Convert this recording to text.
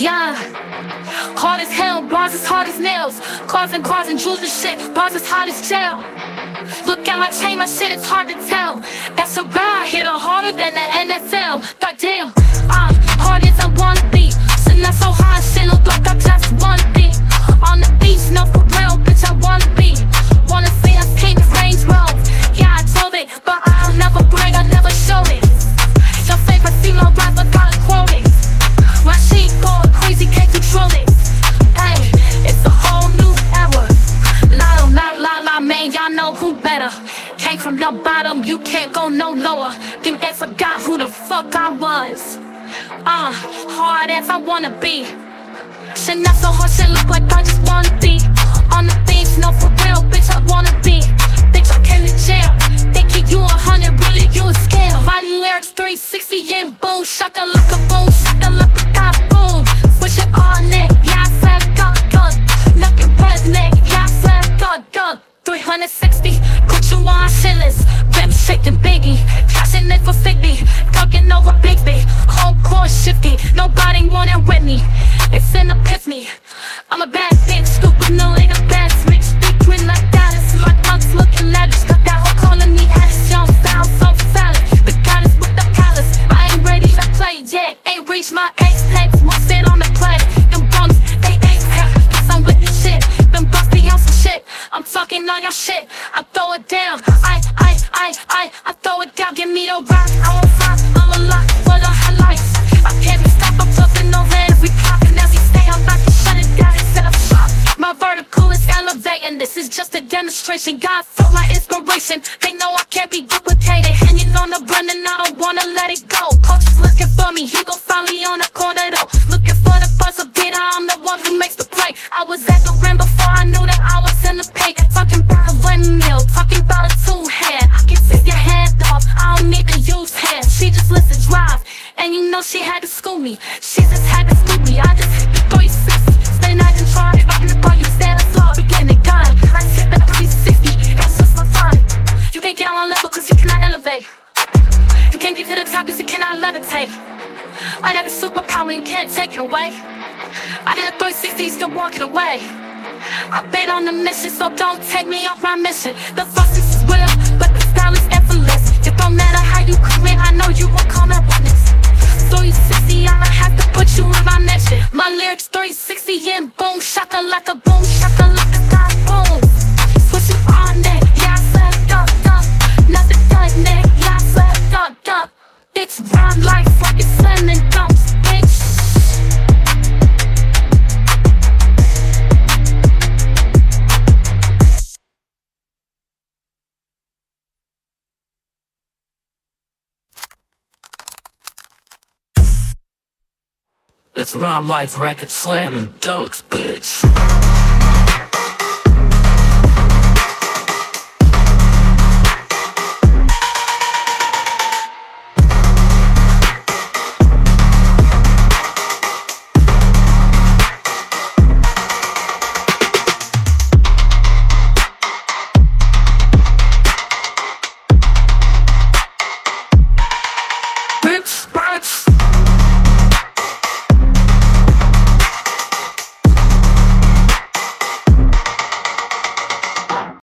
Yeah. Hard as hell, bars as hard as nails. Cars and cars and jewels and shit, bars as hard as jail. Look at my chain, my shit, it's hard to tell. That's a ride, hit her harder than the NFL. Goddamn, The bottom, you can't go no lower. Them they forgot who the fuck I was. Uh, hard as I wanna be. Shit not so hard, shit look like I just wanna be. On the beach, no for real, bitch, I wanna be. Bitch, I came to jail. They keep you a hundred, really, you a scale. Writing lyrics 360 shifty. Nobody want it with me. It's an epiphany. I'm a bad bitch, stupid, no, ain't a bad switch. Speaking like that, it's my tongue's looking lavish. Got that whole calling me ass, young style, so salad. The goddess with the palace. I ain't ready to play yet. Ain't reached my apex, won't sit on the play. Them bums, they ain't hack. I'm with the shit. Them busty on some shit. I'm talking all your shit. I throw it down. I, I, I, I, I throw it down. Give me the rock. I won't fly. I'm a lot for the no land. We popping as we stay. I'm about down instead of shop. My vertical is elevating. This is just a demonstration. God felt my inspiration. They know I can't be duplicated. Hanging on the run and I don't wanna let it go. Coach is looking for me. He gon' find me on the corner though. Looking for the buzzer beater. I'm the one who makes the play. I was at the rim before I knew that I was in the paint. Talking about a windmill. Talking about a two hand. I can take your hand off. I don't need to use hands. She just lets it drive. And you know she had to school me. She cause you cannot elevate. You can't get to the top cause you cannot levitate. I got a superpower you can't take it away. I did a 360, still walking away. I've been on a mission, so don't take me off my mission. The process is real, but the style is effortless. It don't matter how you come in, I know you won't come and witness. 360, I'ma have to put you in my mention. My lyrics 360 and boom, shaka like a boom, shaka like It's rhyme life record slamming dunks, bitch.